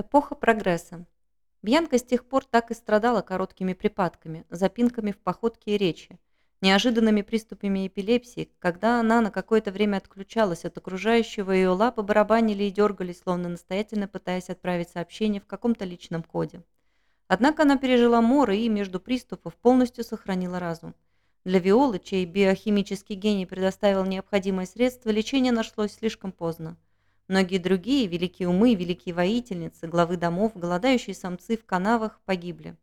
Эпоха прогресса. Бьянка с тех пор так и страдала короткими припадками, запинками в походке и речи, неожиданными приступами эпилепсии, когда она на какое-то время отключалась от окружающего, ее лапы барабанили и дергались, словно настоятельно пытаясь отправить сообщение в каком-то личном коде. Однако она пережила моры и, между приступов, полностью сохранила разум. Для Виолы, чей биохимический гений предоставил необходимое средство, лечение нашлось слишком поздно. Многие другие великие умы, великие воительницы, главы домов, голодающие самцы в канавах погибли.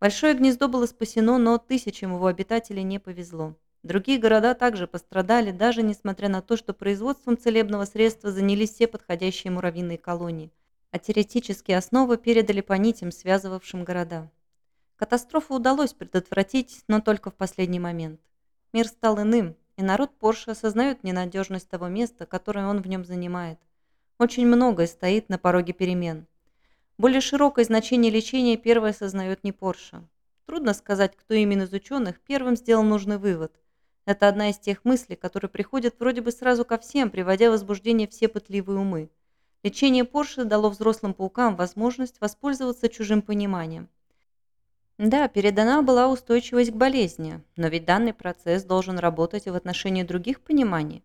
Большое гнездо было спасено, но тысячам его обитателей не повезло. Другие города также пострадали, даже несмотря на то, что производством целебного средства занялись все подходящие муравьиные колонии, а теоретические основы передали по нитям, связывавшим города. Катастрофу удалось предотвратить, но только в последний момент. Мир стал иным, и народ Порше осознает ненадежность того места, которое он в нем занимает. Очень многое стоит на пороге перемен. Более широкое значение лечения первое осознает не Порше. Трудно сказать, кто именно из ученых первым сделал нужный вывод. Это одна из тех мыслей, которые приходят вроде бы сразу ко всем, приводя в возбуждение все пытливые умы. Лечение Порше дало взрослым паукам возможность воспользоваться чужим пониманием. Да, передана была устойчивость к болезни, но ведь данный процесс должен работать и в отношении других пониманий.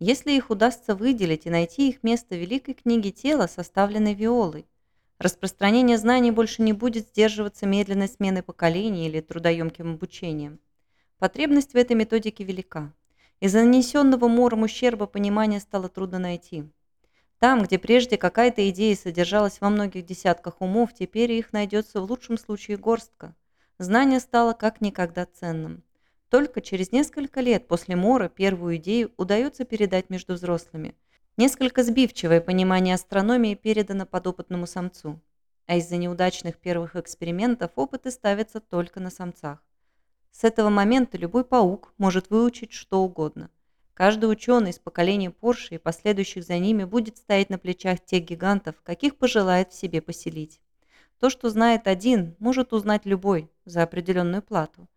Если их удастся выделить и найти их место в великой книге тела, составленной Виолой, распространение знаний больше не будет сдерживаться медленной сменой поколений или трудоемким обучением. Потребность в этой методике велика. Из-за нанесенного мором ущерба понимания стало трудно найти. Там, где прежде какая-то идея содержалась во многих десятках умов, теперь их найдется в лучшем случае горстка. Знание стало как никогда ценным. Только через несколько лет после Мора первую идею удается передать между взрослыми. Несколько сбивчивое понимание астрономии передано подопытному самцу. А из-за неудачных первых экспериментов опыты ставятся только на самцах. С этого момента любой паук может выучить что угодно. Каждый ученый из поколения Порше и последующих за ними будет стоять на плечах тех гигантов, каких пожелает в себе поселить. То, что знает один, может узнать любой за определенную плату.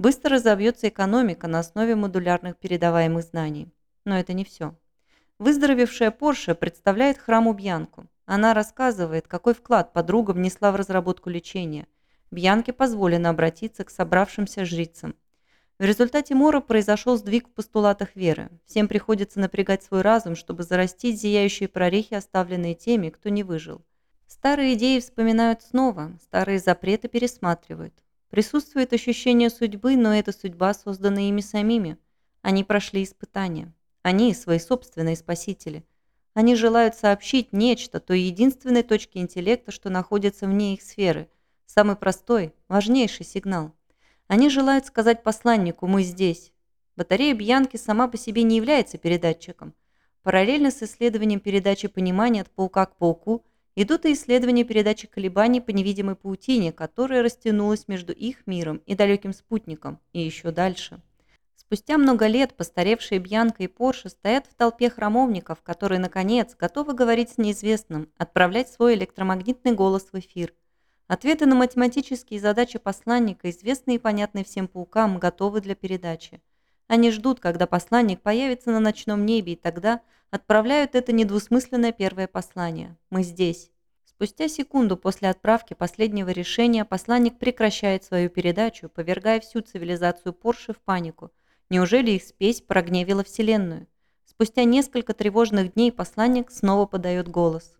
Быстро разовьется экономика на основе модулярных передаваемых знаний. Но это не все. Выздоровевшая Порше представляет храму Бьянку. Она рассказывает, какой вклад подруга внесла в разработку лечения. Бьянке позволено обратиться к собравшимся жрицам. В результате Мора произошел сдвиг в постулатах веры. Всем приходится напрягать свой разум, чтобы зарастить зияющие прорехи, оставленные теми, кто не выжил. Старые идеи вспоминают снова, старые запреты пересматривают. Присутствует ощущение судьбы, но эта судьба создана ими самими. Они прошли испытания. Они свои собственные спасители. Они желают сообщить нечто той единственной точке интеллекта, что находится вне их сферы. Самый простой, важнейший сигнал. Они желают сказать посланнику «мы здесь». Батарея Бьянки сама по себе не является передатчиком. Параллельно с исследованием передачи понимания от паука к пауку – идут и исследования передачи колебаний по невидимой паутине, которая растянулась между их миром и далеким спутником, и еще дальше. Спустя много лет постаревшие Бьянка и Порше стоят в толпе храмовников, которые, наконец, готовы говорить с неизвестным, отправлять свой электромагнитный голос в эфир. Ответы на математические задачи посланника, известные и понятные всем паукам, готовы для передачи. Они ждут, когда посланник появится на ночном небе, и тогда отправляют это недвусмысленное первое послание. «Мы здесь». Спустя секунду после отправки последнего решения посланник прекращает свою передачу, повергая всю цивилизацию Порше в панику. Неужели их спесь прогневила Вселенную? Спустя несколько тревожных дней посланник снова подает голос.